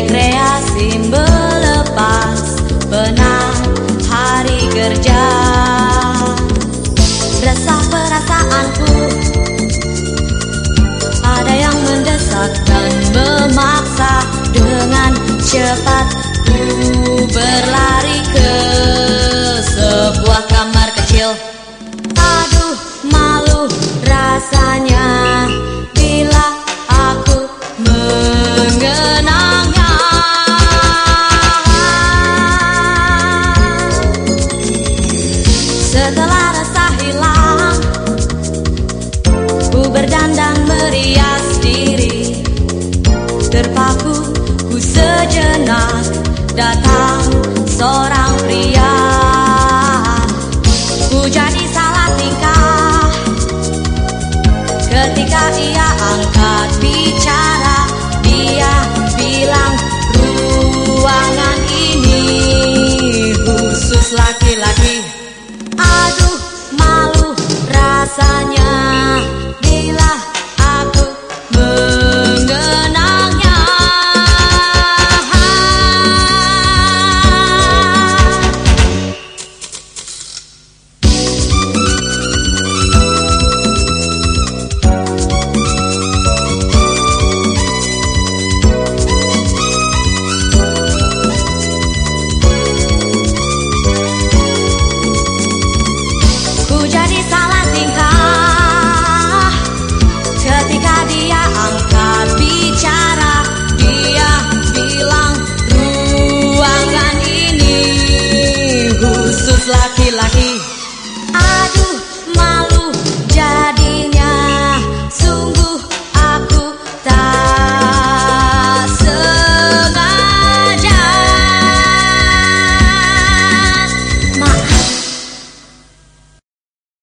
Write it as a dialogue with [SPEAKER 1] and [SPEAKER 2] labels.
[SPEAKER 1] rekreasi melepas benar hari kerja. Resah perasaanku Ada yang mendesak dan memaksa. Dengan cepat ku berlari ke Setelah rasa hilang. Ku berdandang merias diri. Terpaku ku sejenak Datang